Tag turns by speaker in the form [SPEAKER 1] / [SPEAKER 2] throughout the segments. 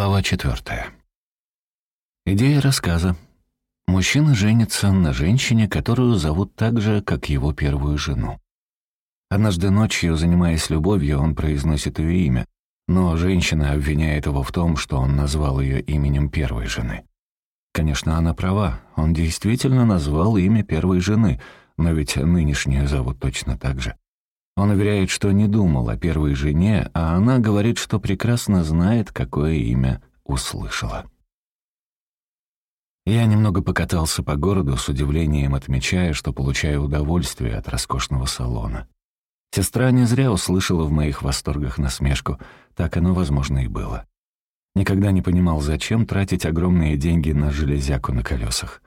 [SPEAKER 1] Глава четвертая. Идея рассказа. Мужчина женится на женщине, которую зовут так же, как его первую жену. Однажды ночью, занимаясь любовью, он произносит ее имя, но женщина обвиняет его в том, что он назвал ее именем первой жены. Конечно, она права, он действительно назвал имя первой жены, но ведь нынешнюю зовут точно так же. Он уверяет, что не думал о первой жене, а она говорит, что прекрасно знает, какое имя услышала. Я немного покатался по городу, с удивлением отмечая, что получаю удовольствие от роскошного салона. Сестра не зря услышала в моих восторгах насмешку, так оно, возможно, и было. Никогда не понимал, зачем тратить огромные деньги на железяку на колесах.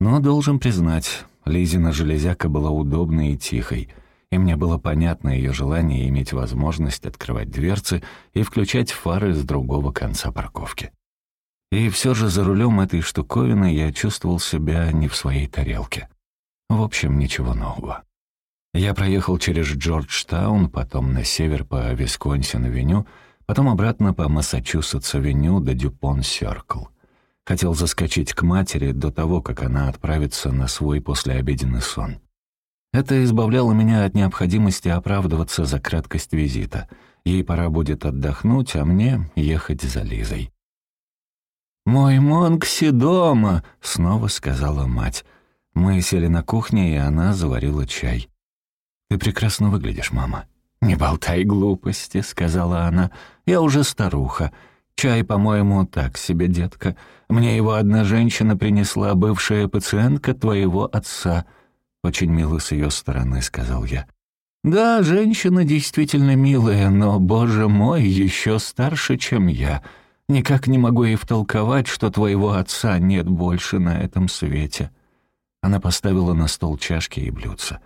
[SPEAKER 1] Но, должен признать, Лизина железяка была удобной и тихой — и мне было понятно ее желание иметь возможность открывать дверцы и включать фары с другого конца парковки. И все же за рулем этой штуковины я чувствовал себя не в своей тарелке. В общем, ничего нового. Я проехал через Джорджтаун, потом на север по Висконсин-авеню, потом обратно по Массачусетс-авеню до Дюпон-Сёркл. Хотел заскочить к матери до того, как она отправится на свой послеобеденный сон. Это избавляло меня от необходимости оправдываться за краткость визита. Ей пора будет отдохнуть, а мне ехать за Лизой. «Мой Монкси дома!» — снова сказала мать. Мы сели на кухне, и она заварила чай. «Ты прекрасно выглядишь, мама». «Не болтай глупости», — сказала она. «Я уже старуха. Чай, по-моему, так себе, детка. Мне его одна женщина принесла, бывшая пациентка твоего отца». «Очень мило с ее стороны», — сказал я. «Да, женщина действительно милая, но, боже мой, еще старше, чем я. Никак не могу ей втолковать, что твоего отца нет больше на этом свете». Она поставила на стол чашки и блюдца.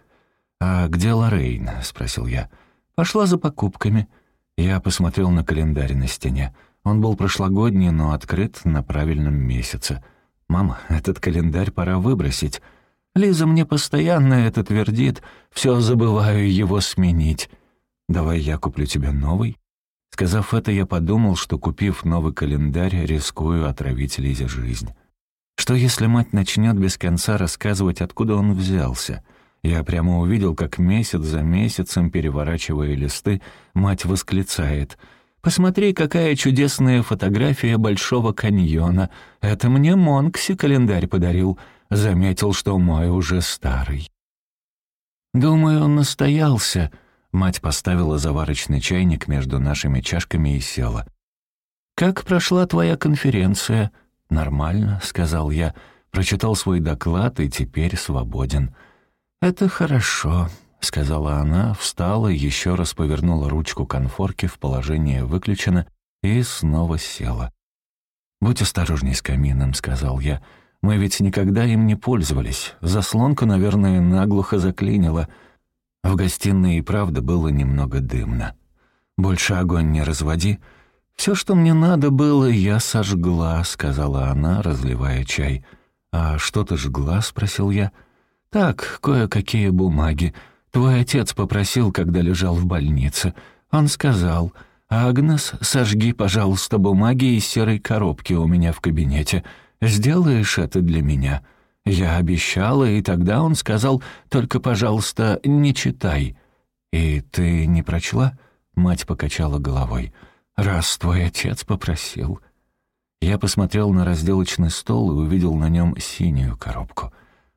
[SPEAKER 1] «А где Лоррейн?» — спросил я. «Пошла за покупками». Я посмотрел на календарь на стене. Он был прошлогодний, но открыт на правильном месяце. «Мама, этот календарь пора выбросить». Лиза мне постоянно это твердит, все забываю его сменить. Давай я куплю тебе новый. Сказав это, я подумал, что, купив новый календарь, рискую отравить Лизе жизнь. Что если мать начнет без конца рассказывать, откуда он взялся? Я прямо увидел, как месяц за месяцем, переворачивая листы, мать восклицает — Посмотри, какая чудесная фотография Большого каньона. Это мне Монкси календарь подарил заметил, что мой уже старый. «Думаю, он настоялся», — мать поставила заварочный чайник между нашими чашками и села. «Как прошла твоя конференция?» «Нормально», — сказал я, прочитал свой доклад и теперь свободен. «Это хорошо», — сказала она, встала, еще раз повернула ручку конфорки в положение «выключено» и снова села. «Будь осторожней с камином», — сказал я, — мы ведь никогда им не пользовались. Заслонку, наверное, наглухо заклинило. В гостиной и правда было немного дымно. «Больше огонь не разводи». «Все, что мне надо было, я сожгла», — сказала она, разливая чай. «А что ты жгла?» — спросил я. «Так, кое-какие бумаги. Твой отец попросил, когда лежал в больнице. Он сказал, «Агнес, сожги, пожалуйста, бумаги из серой коробки у меня в кабинете. Сделаешь это для меня?» Я обещала, и тогда он сказал, «Только, пожалуйста, не читай». «И ты не прочла?» Мать покачала головой. «Раз твой отец попросил». Я посмотрел на разделочный стол и увидел на нем синюю коробку.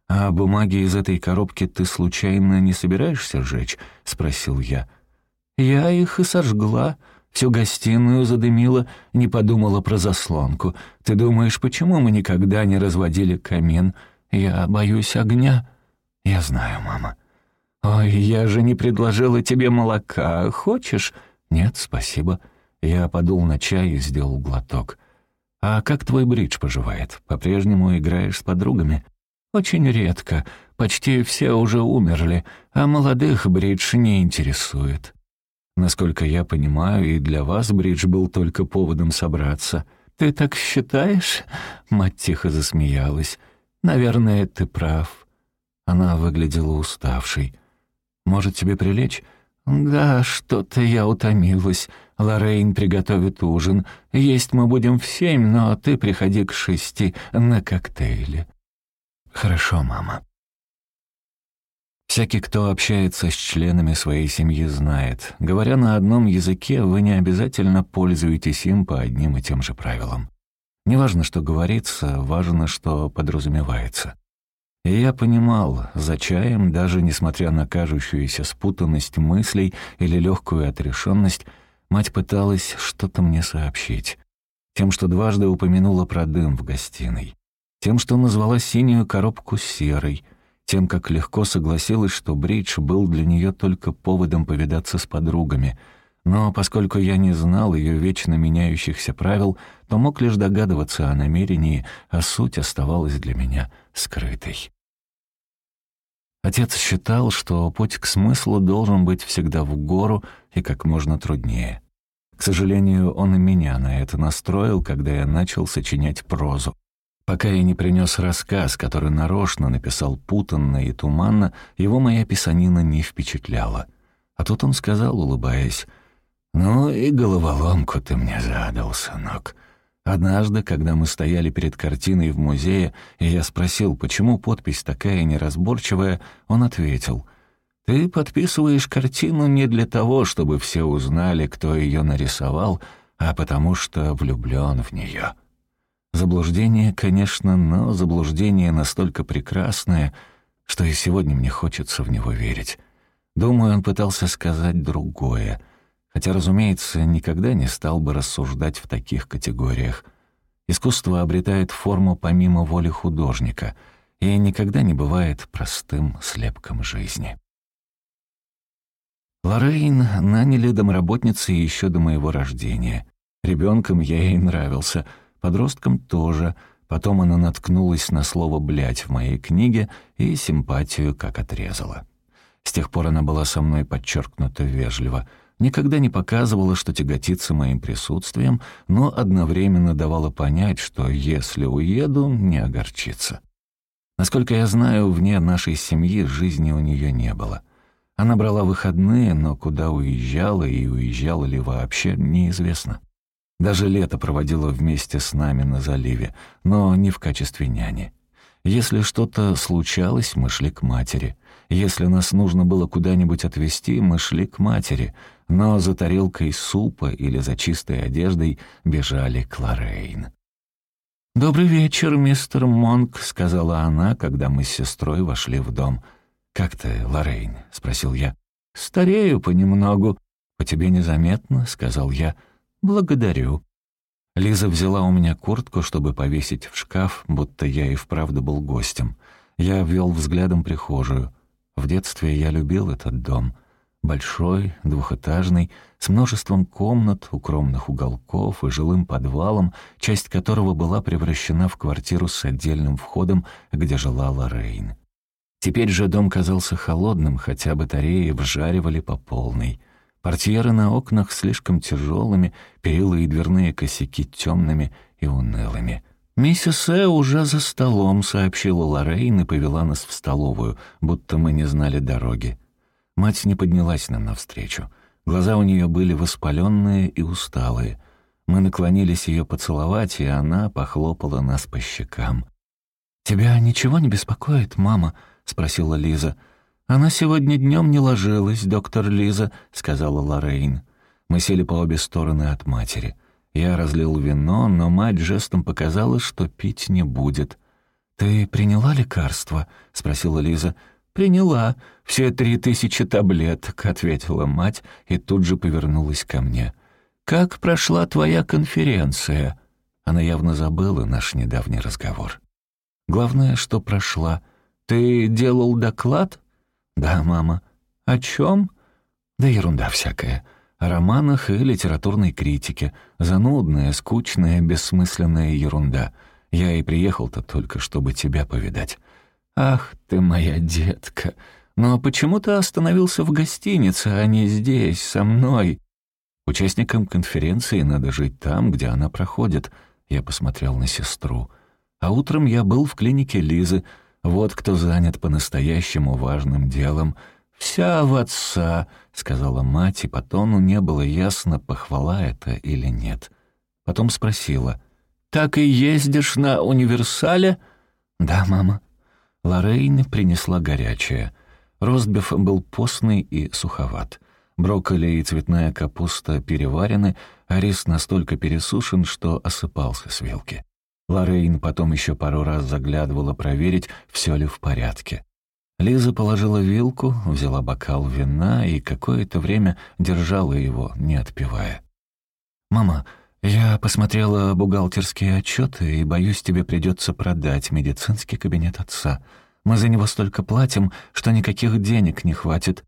[SPEAKER 1] «А бумаги из этой коробки ты случайно не собираешься сжечь?» — спросил я. «Я их и сожгла», Всю гостиную задымила, не подумала про заслонку. Ты думаешь, почему мы никогда не разводили камин? Я боюсь огня. Я знаю, мама. Ой, я же не предложила тебе молока. Хочешь? Нет, спасибо. Я подул на чай и сделал глоток. А как твой бридж поживает? По-прежнему играешь с подругами? Очень редко. Почти все уже умерли, а молодых бридж не интересует. Насколько я понимаю, и для вас бридж был только поводом собраться. Ты так считаешь?» Мать тихо засмеялась. «Наверное, ты прав». Она выглядела уставшей. «Может, тебе прилечь?» «Да, что-то я утомилась. Лоррейн приготовит ужин. Есть мы будем в семь, но ты приходи к шести на коктейле». «Хорошо, мама». Всякий, кто общается с членами своей семьи, знает. Говоря на одном языке, вы не обязательно пользуетесь им по одним и тем же правилам. Неважно, что говорится, важно, что подразумевается. И я понимал, за чаем, даже несмотря на кажущуюся спутанность мыслей или легкую отрешенность, мать пыталась что-то мне сообщить. Тем, что дважды упомянула про дым в гостиной. Тем, что назвала синюю коробку серой. Тем, как легко согласилась, что бридж был для нее только поводом повидаться с подругами — но поскольку я не знал ее вечно меняющихся правил, то мог лишь догадываться о намерении, а суть оставалась для меня скрытой. Отец считал, что путь к смыслу должен быть всегда в гору и как можно труднее. К сожалению, он и меня на это настроил, когда я начал сочинять прозу. Пока я не принес рассказ, который нарочно написал путанно и туманно, его моя писанина не впечатляла. А тут он сказал, улыбаясь, «Ну и головоломку ты мне задал, сынок». Однажды, когда мы стояли перед картиной в музее, и я спросил, почему подпись такая неразборчивая, он ответил, «Ты подписываешь картину не для того, чтобы все узнали, кто ее нарисовал, а потому что влюблен в нее». Заблуждение, конечно, но заблуждение настолько прекрасное, что и сегодня мне хочется в него верить. Думаю, он пытался сказать другое — Хотя, разумеется, никогда не стал бы рассуждать в таких категориях. Искусство обретает форму помимо воли художника и никогда не бывает простым слепком жизни. Лоррейн наняли домработницы еще до моего рождения. Ребенком я ей нравился, подростком тоже. Потом она наткнулась на слово «блядь» в моей книге и симпатию как отрезала. С тех пор она была со мной подчеркнуто вежлива — никогда не показывала, что тяготится моим присутствием, но одновременно давала понять, что если уеду, не огорчится. Насколько я знаю, вне нашей семьи жизни у нее не было. Она брала выходные, но куда уезжала и уезжала ли вообще, неизвестно. Даже лето проводила вместе с нами на заливе, но не в качестве няни. Если что-то случалось, мы шли к матери. Если нас нужно было куда-нибудь отвезти, мы шли к матери но за тарелкой супа или за чистой одеждой бежали к Лоррейн. «Добрый вечер, мистер Монк», — сказала она, когда мы с сестрой вошли в дом. «Как ты, Лоррейн?» — спросил я. «Старею понемногу». «По тебе незаметно», — сказал я. «Благодарю». Лиза взяла у меня куртку, чтобы повесить в шкаф, будто я и вправду был гостем. Я ввел взглядом прихожую. В детстве я любил этот дом. Большой, двухэтажный, с множеством комнат, укромных уголков и жилым подвалом, часть которого была превращена в квартиру с отдельным входом, где жила Лоррейн. Теперь же дом казался холодным, хотя батареи вжаривали по полной. Портьеры на окнах слишком тяжелыми, перила и дверные косяки темными и унылыми. «Миссис Э уже за столом», — сообщила Лоррейн и повела нас в столовую, будто мы не знали дороги. Мать не поднялась нам навстречу. Глаза у нее были воспаленные и усталые. Мы наклонились ее поцеловать, и она похлопала нас по щекам. «Тебя ничего не беспокоит, мама?» — спросила Лиза. «Она сегодня днем не ложилась, доктор Лиза», — сказала Лоррейн. Мы сели по обе стороны от матери. Я разлил вино, но мать жестом показала, что пить не будет. «Ты приняла лекарство?» — спросила Лиза. «Приняла. Все три тысячи таблеток», — ответила мать и тут же повернулась ко мне. «Как прошла твоя конференция?» Она явно забыла наш недавний разговор. «Главное, что прошла. Ты делал доклад?» «Да, мама». «О чем?» «Да ерунда всякая. О романах и литературной критике. Занудная, скучная, бессмысленная ерунда. Я и приехал-то только, чтобы тебя повидать. «Ах ты моя детка! Но почему ты остановился в гостинице, а не здесь, со мной?» «Участникам конференции надо жить там, где она проходит», — я посмотрел на сестру. «А утром я был в клинике Лизы. Вот кто занят по-настоящему важным делом. «Вся в отца», — сказала мать, и по тону не было ясно, похвала это или нет. Потом спросила, «Так и ездишь на универсале?» «Да, мама». Лоррейн принесла горячее. Ростбиф был постный и суховат. Брокколи и цветная капуста переварены, а рис настолько пересушен, что осыпался с вилки. Лоррейн потом еще пару раз заглядывала проверить, все ли в порядке. Лиза положила вилку, взяла бокал вина и какое-то время держала его, не отпивая. «Мама, я посмотрела бухгалтерские отчеты и боюсь, тебе придется продать медицинский кабинет отца. Мы за него столько платим, что никаких денег не хватит».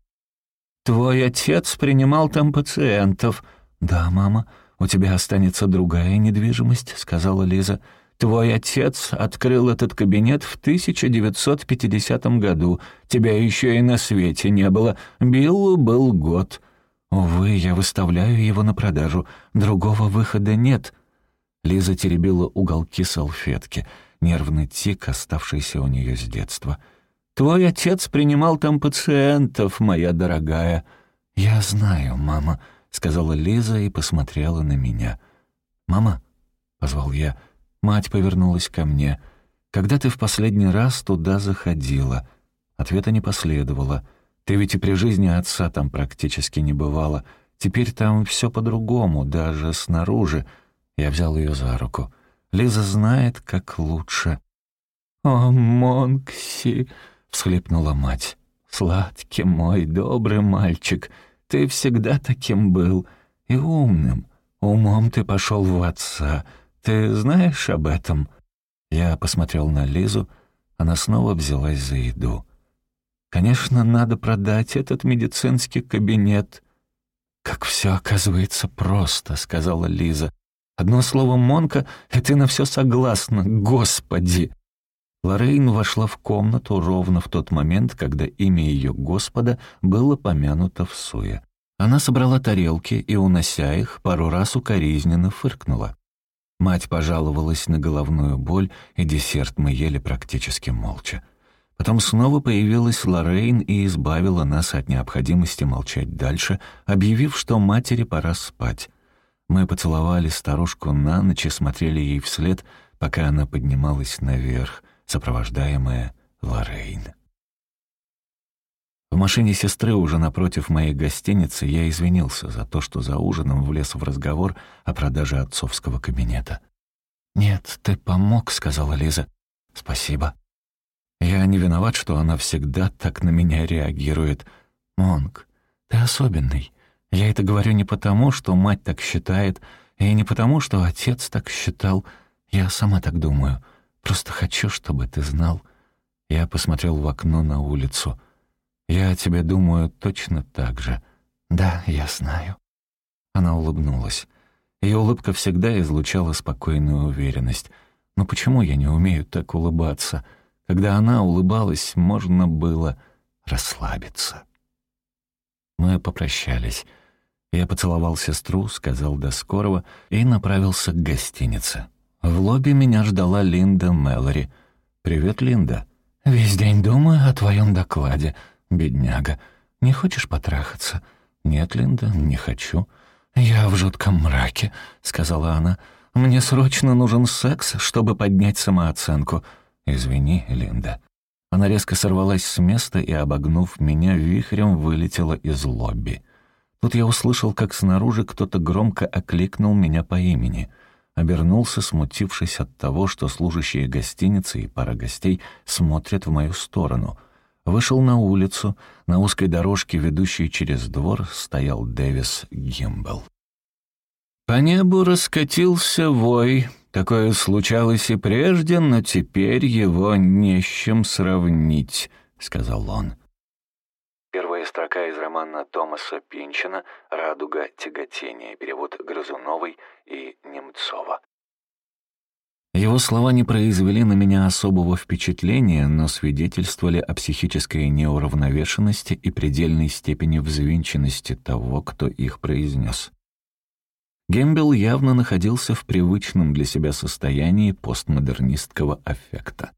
[SPEAKER 1] «Твой отец принимал там пациентов». «Да, мама, у тебя останется другая недвижимость», — сказала Лиза. Твой отец открыл этот кабинет в 1950 году. Тебя еще и на свете не было. Биллу был год. Увы, я выставляю его на продажу. Другого выхода нет». Лиза теребила уголки салфетки. Нервный тик, оставшийся у нее с детства. «Твой отец принимал там пациентов, моя дорогая». «Я знаю, мама», — сказала Лиза и посмотрела на меня. «Мама?» — позвал я — Мать повернулась ко мне. «Когда ты в последний раз туда заходила?» Ответа не последовало. «Ты ведь и при жизни отца там практически не бывала. Теперь там все по-другому, даже снаружи». Я взял ее за руку. «Лиза знает, как лучше». «О, Монкси!» — всхлипнула мать. «Сладкий мой, добрый мальчик, ты всегда таким был и умным. Умом ты пошел в отца». «Ты знаешь об этом?» Я посмотрел на Лизу, она снова взялась за еду. «Конечно, надо продать этот медицинский кабинет». «Как все оказывается просто», — сказала Лиза. «Одно слово «Монка», и ты на все согласна, господи!» Лоррейн вошла в комнату ровно в тот момент, когда имя ее Господа было помянуто в суе. Она собрала тарелки и, унося их, пару раз укоризненно фыркнула. Мать пожаловалась на головную боль, и десерт мы ели практически молча. Потом снова появилась Лоррейн и избавила нас от необходимости молчать дальше, объявив, что матери пора спать. Мы поцеловали старушку на ночь и смотрели ей вслед, пока она поднималась наверх, сопровождаемая Лоррейн. В машине сестры уже напротив моей гостиницы я извинился за то, что за ужином влез в разговор о продаже отцовского кабинета. «Нет, ты помог», — сказала Лиза. «Спасибо». Я не виноват, что она всегда так на меня реагирует. «Монг, ты особенный. Я это говорю не потому, что мать так считает, и не потому, что отец так считал. Я сама так думаю. Просто хочу, чтобы ты знал». Я посмотрел в окно на улицу — я о тебе думаю точно так же. Да, я знаю». Она улыбнулась. Ее улыбка всегда излучала спокойную уверенность. Но почему я не умею так улыбаться? Когда она улыбалась, можно было расслабиться. Мы попрощались. Я поцеловал сестру, сказал «до скорого» и направился к гостинице. В лобби меня ждала Линда Мэлори. «Привет, Линда». «Весь день думаю о твоем докладе», «Бедняга, не хочешь потрахаться?» «Нет, Линда, не хочу». «Я в жутком мраке», — сказала она. «Мне срочно нужен секс, чтобы поднять самооценку». «Извини, Линда». Она резко сорвалась с места и, обогнув меня, вихрем вылетела из лобби. Тут я услышал, как снаружи кто-то громко окликнул меня по имени. Обернулся, смутившись от того, что служащие гостиницы и пара гостей смотрят в мою сторону — Вышел на улицу. На узкой дорожке, ведущей через двор, стоял Дэвис Гимбл. По небу раскатился вой. Такое случалось и прежде, но теперь его не с чем сравнить, — сказал он. Первая строка из романа Томаса Пинчина «Радуга тяготения», перевод Грызуновой и Немцова. Его слова не произвели на меня особого впечатления, но свидетельствовали о психической неуравновешенности и предельной степени взвинченности того, кто их произнес. Гембел явно находился в привычном для себя состоянии постмодернистского аффекта.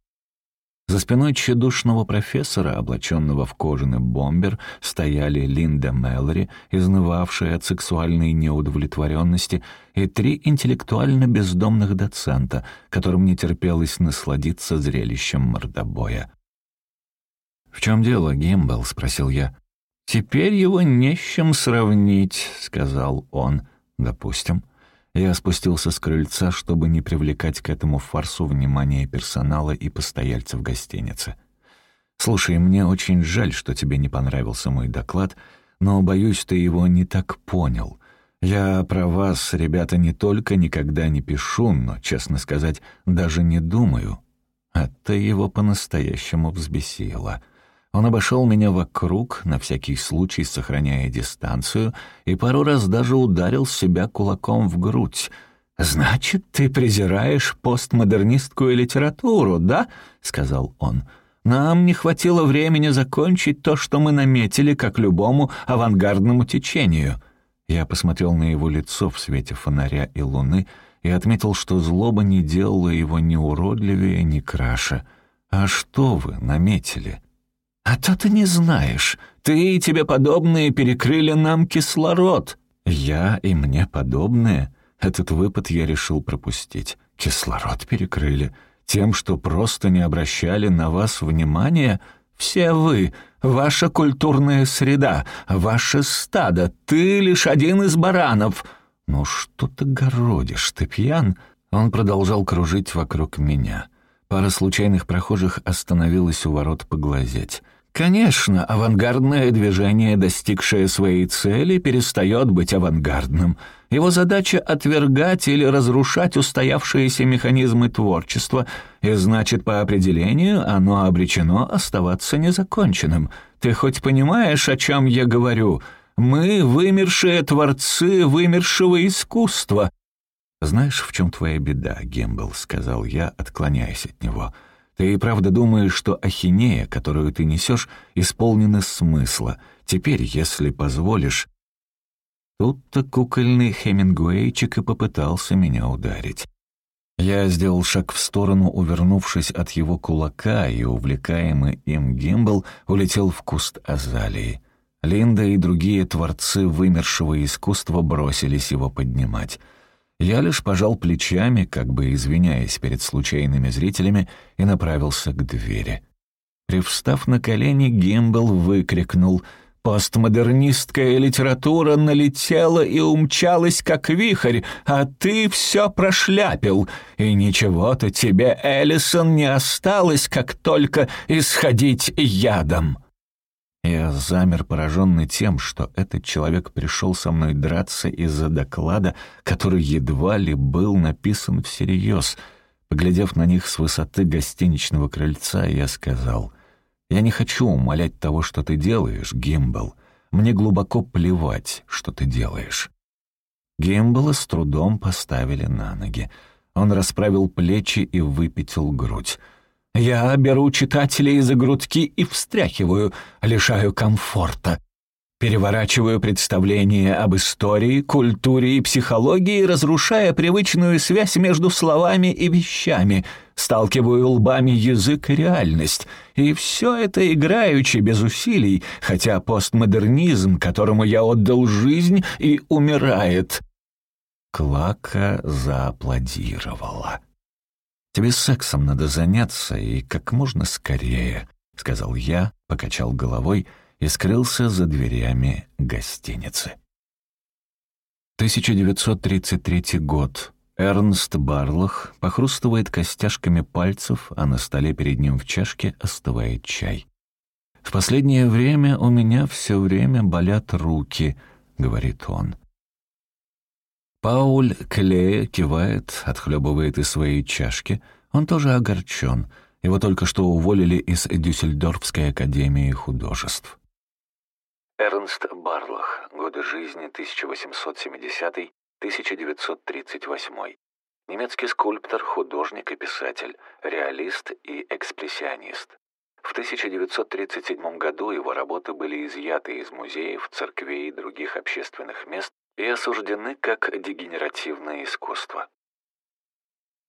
[SPEAKER 1] За спиной тщедушного профессора, облаченного в кожаный бомбер, стояли Линда Мэлори, изнывавшая от сексуальной неудовлетворенности, и три интеллектуально бездомных доцента, которым не терпелось насладиться зрелищем мордобоя. «В чем дело, Гимбл?» — спросил я. «Теперь его не с чем сравнить», — сказал он. «Допустим». Я спустился с крыльца, чтобы не привлекать к этому фарсу внимание персонала и постояльцев гостиницы. «Слушай, мне очень жаль, что тебе не понравился мой доклад, но, боюсь, ты его не так понял. Я про вас, ребята, не только никогда не пишу, но, честно сказать, даже не думаю». Это его по-настоящему взбесило. Он обошел меня вокруг, на всякий случай сохраняя дистанцию, и пару раз даже ударил себя кулаком в грудь. «Значит, ты презираешь постмодернистскую литературу, да?» — сказал он. «Нам не хватило времени закончить то, что мы наметили, как любому авангардному течению». Я посмотрел на его лицо в свете фонаря и луны и отметил, что злоба не делала его ни уродливее, ни краше. «А что вы наметили?» «А то ты не знаешь. Ты и тебе подобные перекрыли нам кислород». «Я и мне подобные?» Этот выпад я решил пропустить. Кислород перекрыли. Тем, что просто не обращали на вас внимания? Все вы, ваша культурная среда, ваше стадо, ты лишь один из баранов. Ну что ты городишь, ты пьян?» Он продолжал кружить вокруг меня. Пара случайных прохожих остановилась у ворот поглазеть. Конечно, авангардное движение, достигшее своей цели, перестает быть авангардным. Его задача — отвергать или разрушать устоявшиеся механизмы творчества, и значит, по определению, оно обречено оставаться незаконченным. Ты хоть понимаешь, о чем я говорю? Мы — вымершие творцы вымершего искусства. «Знаешь, в чем твоя беда, Гембл?» — сказал я, отклоняясь от него — ты и правда думаешь, что ахинея, которую ты несешь, исполнена смысла. Теперь, если позволишь...» Тут-то кукольный Хемингуэйчик и попытался меня ударить. Я сделал шаг в сторону, увернувшись от его кулака, и, увлекаемый им гимбл, улетел в куст азалии. Линда и другие творцы вымершего искусства бросились его поднимать — я лишь пожал плечами, как бы извиняясь перед случайными зрителями, и направился к двери. Привстав на колени, Гимбл выкрикнул «Постмодернистская литература налетела и умчалась, как вихрь, а ты все прошляпил, и ничего-то тебе, Эллисон, не осталось, как только исходить ядом». Я замер, пораженный тем, что этот человек пришел со мной драться из-за доклада, который едва ли был написан всерьез. Поглядев на них с высоты гостиничного крыльца, я сказал, «Я не хочу умолять того, что ты делаешь, Гимбл. Мне глубоко плевать, что ты делаешь». Гимбла с трудом поставили на ноги. Он расправил плечи и выпятил грудь. Я беру читателей за грудки и встряхиваю, лишаю комфорта. Переворачиваю представление об истории, культуре и психологии, разрушая привычную связь между словами и вещами, сталкиваю лбами язык и реальность. И все это играючи, без усилий, хотя постмодернизм, которому я отдал жизнь, и умирает. Клака зааплодировала. «Тебе сексом надо заняться и как можно скорее», — сказал я, покачал головой и скрылся за дверями гостиницы. 1933 год. Эрнст Барлах похрустывает костяшками пальцев, а на столе перед ним в чашке остывает чай. «В последнее время у меня все время болят руки», — говорит он. Пауль Клея кивает, отхлебывает из своей чашки. Он тоже огорчен. Его только что уволили из Дюссельдорфской академии художеств.
[SPEAKER 2] Эрнст Барлах. Годы жизни 1870-1938. Немецкий скульптор, художник и писатель, реалист и экспрессионист. В 1937 году его работы были изъяты из музеев, церквей и других общественных мест и осуждены как дегенеративное искусство.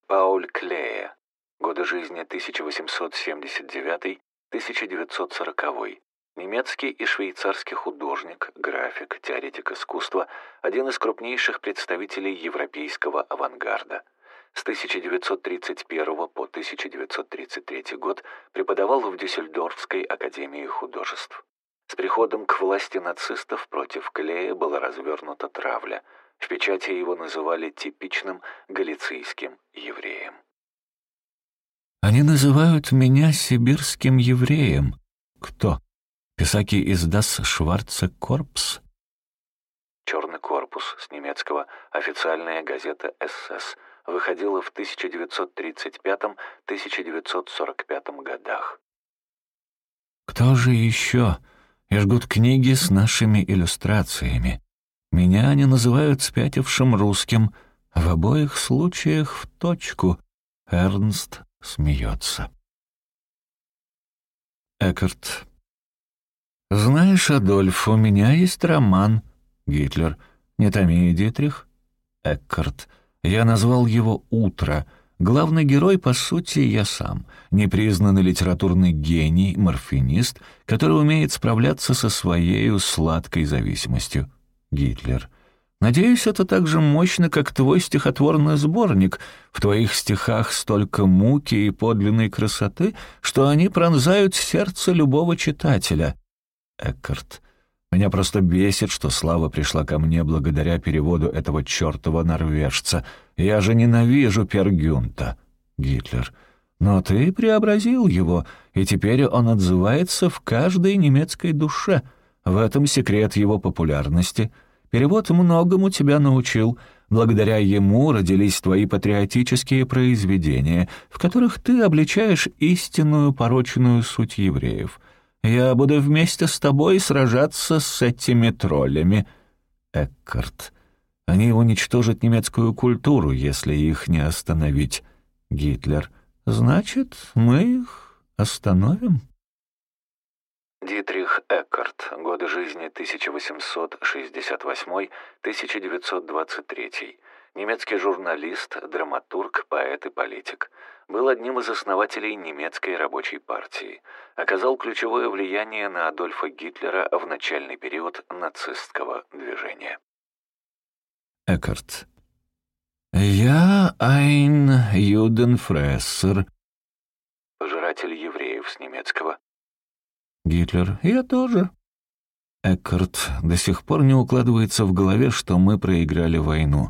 [SPEAKER 2] Пауль Клея, Годы жизни 1879-1940. Немецкий и швейцарский художник, график, теоретик искусства, один из крупнейших представителей европейского авангарда. С 1931 по 1933 год преподавал в Дюссельдорфской академии художеств. С приходом к власти нацистов против Клея была развернута травля. В печати его называли типичным галицийским евреем.
[SPEAKER 1] «Они называют меня сибирским евреем. Кто? Писаки из Дас Шварца Корпс?»
[SPEAKER 2] «Черный корпус» с немецкого «Официальная газета СС» выходила в 1935-1945 годах.
[SPEAKER 1] «Кто же еще?» И жгут книги с нашими иллюстрациями. Меня они называют спятившим русским. В обоих случаях в точку. Эрнст смеется. Экарт. «Знаешь, Адольф, у меня есть роман». Гитлер. «Не томи, Дитрих». Эккарт. «Я назвал его «Утро». Главный герой, по сути, я сам, непризнанный литературный гений, морфинист, который умеет справляться со своей сладкой зависимостью. Гитлер. Надеюсь, это так же мощно, как твой стихотворный сборник. В твоих стихах столько муки и подлинной красоты, что они пронзают сердце любого читателя. Эккарт. Меня просто бесит, что слава пришла ко мне благодаря переводу этого чертова норвежца. Я же ненавижу Пергюнта. Гитлер. Но ты преобразил его, и теперь он отзывается в каждой немецкой душе. В этом секрет его популярности. Перевод многому тебя научил. Благодаря ему родились твои патриотические произведения, в которых ты обличаешь истинную порочную суть евреев — я буду вместе с тобой сражаться с этими троллями. Эккарт. Они уничтожат немецкую культуру, если их не остановить. Гитлер. Значит, мы их остановим?
[SPEAKER 2] Дитрих Эккарт. Годы жизни 1868-1923 немецкий журналист, драматург, поэт и политик. Был одним из основателей немецкой рабочей партии. Оказал ключевое влияние на Адольфа Гитлера в начальный период нацистского движения.
[SPEAKER 1] Эккарт. «Я ein Judenfresser».
[SPEAKER 2] Пожиратель евреев с немецкого.
[SPEAKER 1] Гитлер. «Я тоже». Эккарт до сих пор не укладывается в голове, что мы проиграли войну.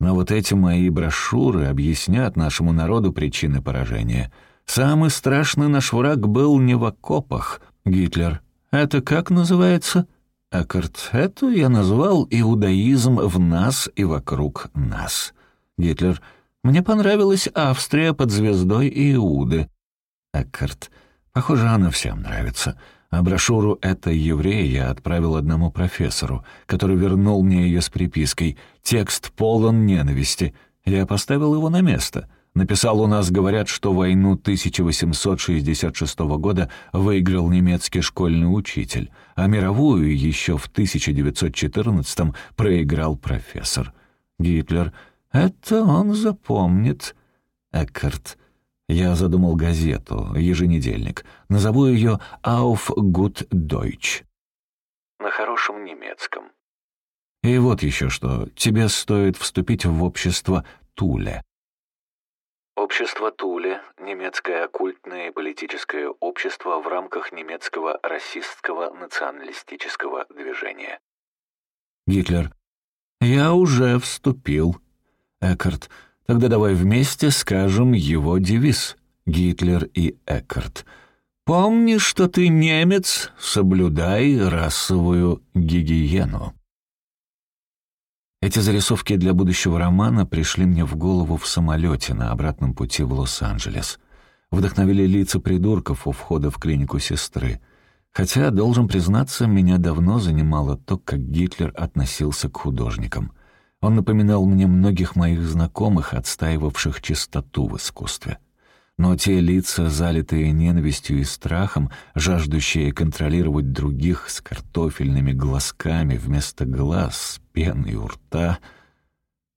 [SPEAKER 1] Но вот эти мои брошюры объяснят нашему народу причины поражения. Самый страшный наш враг был не в окопах. Гитлер. Это как называется? Эккарт. Это я назвал иудаизм в нас и вокруг нас. Гитлер. Мне понравилась Австрия под звездой Иуды. Эккарт. Похоже, она всем нравится. А брошюру «Это еврей» я отправил одному профессору, который вернул мне ее с припиской «Текст полон ненависти». Я поставил его на место. Написал у нас, говорят, что войну 1866 года выиграл немецкий школьный учитель, а мировую еще в 1914 проиграл профессор. Гитлер «Это он запомнит». Эккарт я задумал газету, еженедельник. Назову ее «Auf gut Deutsch».
[SPEAKER 2] На хорошем немецком.
[SPEAKER 1] И вот еще что. Тебе стоит вступить в общество Туле.
[SPEAKER 2] Общество Туле – немецкое оккультное и политическое общество в рамках немецкого расистского националистического движения.
[SPEAKER 1] Гитлер. Я уже вступил. Эккарт. Тогда давай вместе скажем его девиз «Гитлер и Эккарт». «Помни, что ты немец, соблюдай расовую гигиену». Эти зарисовки для будущего романа пришли мне в голову в самолете на обратном пути в Лос-Анджелес. Вдохновили лица придурков у входа в клинику сестры. Хотя, должен признаться, меня давно занимало то, как Гитлер относился к художникам. Он напоминал мне многих моих знакомых, отстаивавших чистоту в искусстве. Но те лица, залитые ненавистью и страхом, жаждущие контролировать других с картофельными глазками вместо глаз, с пеной у рта...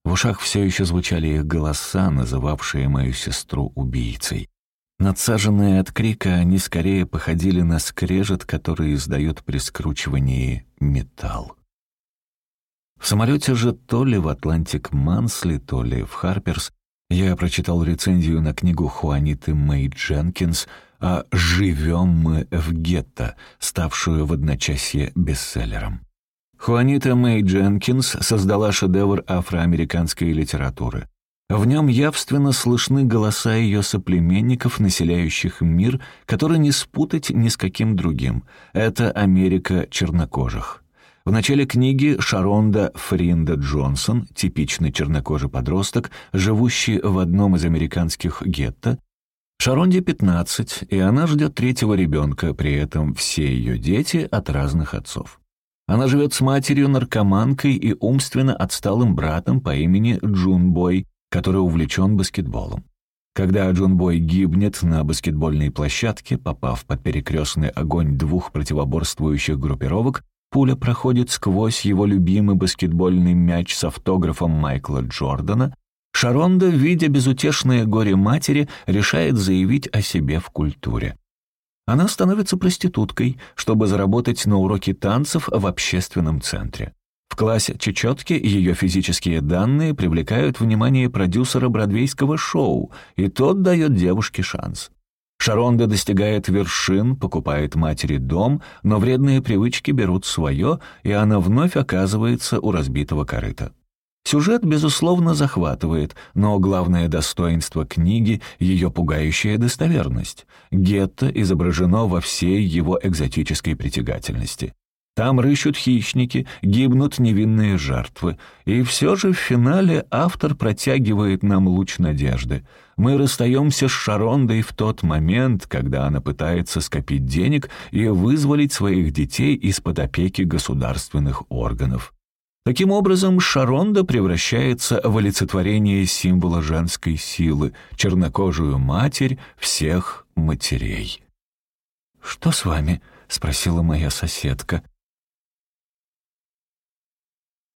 [SPEAKER 1] В ушах все еще звучали их голоса, называвшие мою сестру убийцей. Надсаженные от крика, они скорее походили на скрежет, который издает при скручивании металл. В самолете же то ли в «Атлантик Мансли», то ли в «Харперс» я прочитал рецензию на книгу Хуаниты Мэй Дженкинс о «Живем мы в гетто», ставшую в одночасье бестселлером. Хуанита Мэй Дженкинс создала шедевр афроамериканской литературы. В нем явственно слышны голоса ее соплеменников, населяющих мир, который не спутать ни с каким другим. Это Америка чернокожих. В начале книги Шаронда Фринда Джонсон, типичный чернокожий подросток, живущий в одном из американских гетто, Шаронде 15, и она ждет третьего ребенка, при этом все ее дети от разных отцов. Она живет с матерью-наркоманкой и умственно отсталым братом по имени Джун Бой, который увлечен баскетболом. Когда Джон Бой гибнет на баскетбольной площадке, попав под перекрестный огонь двух противоборствующих группировок, пуля проходит сквозь его любимый баскетбольный мяч с автографом Майкла Джордана, Шаронда, видя безутешное горе матери, решает заявить о себе в культуре. Она становится проституткой, чтобы заработать на уроке танцев в общественном центре. В классе чечетки ее физические данные привлекают внимание продюсера бродвейского шоу, и тот дает девушке шанс. Шаронда достигает вершин, покупает матери дом, но вредные привычки берут свое, и она вновь оказывается у разбитого корыта. Сюжет, безусловно, захватывает, но главное достоинство книги — ее пугающая достоверность. Гетто изображено во всей его экзотической притягательности. Там рыщут хищники, гибнут невинные жертвы. И все же в финале автор протягивает нам луч надежды. Мы расстаемся с Шарондой в тот момент, когда она пытается скопить денег и вызволить своих детей из-под опеки государственных органов. Таким образом, Шаронда превращается в олицетворение символа женской силы, чернокожую матерь всех матерей. «Что с вами?» — спросила моя соседка.